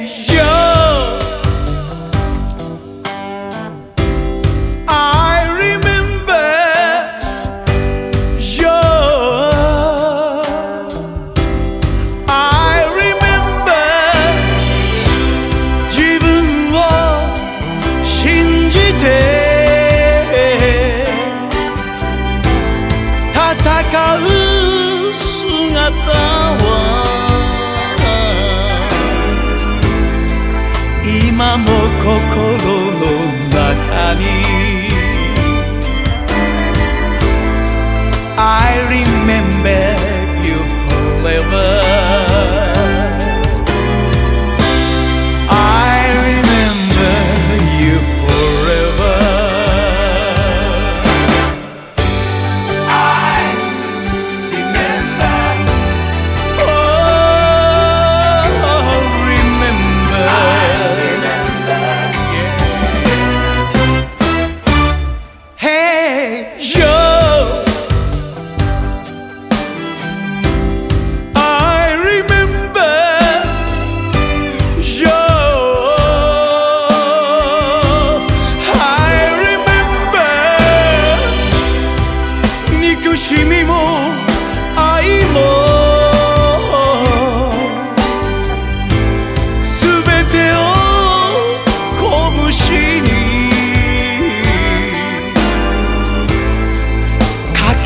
Hey.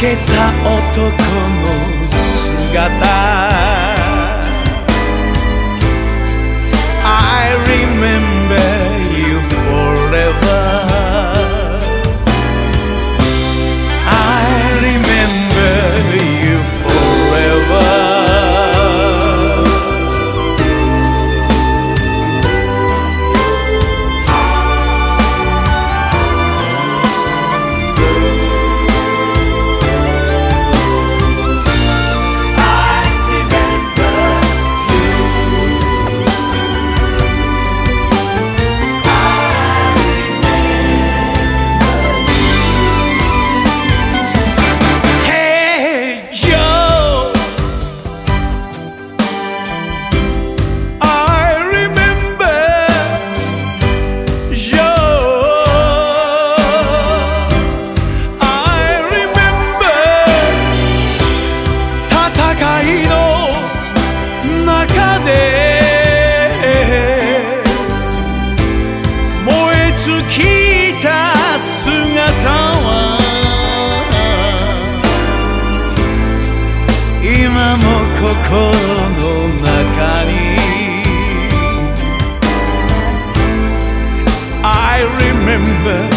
けた男の姿。の中に。I remember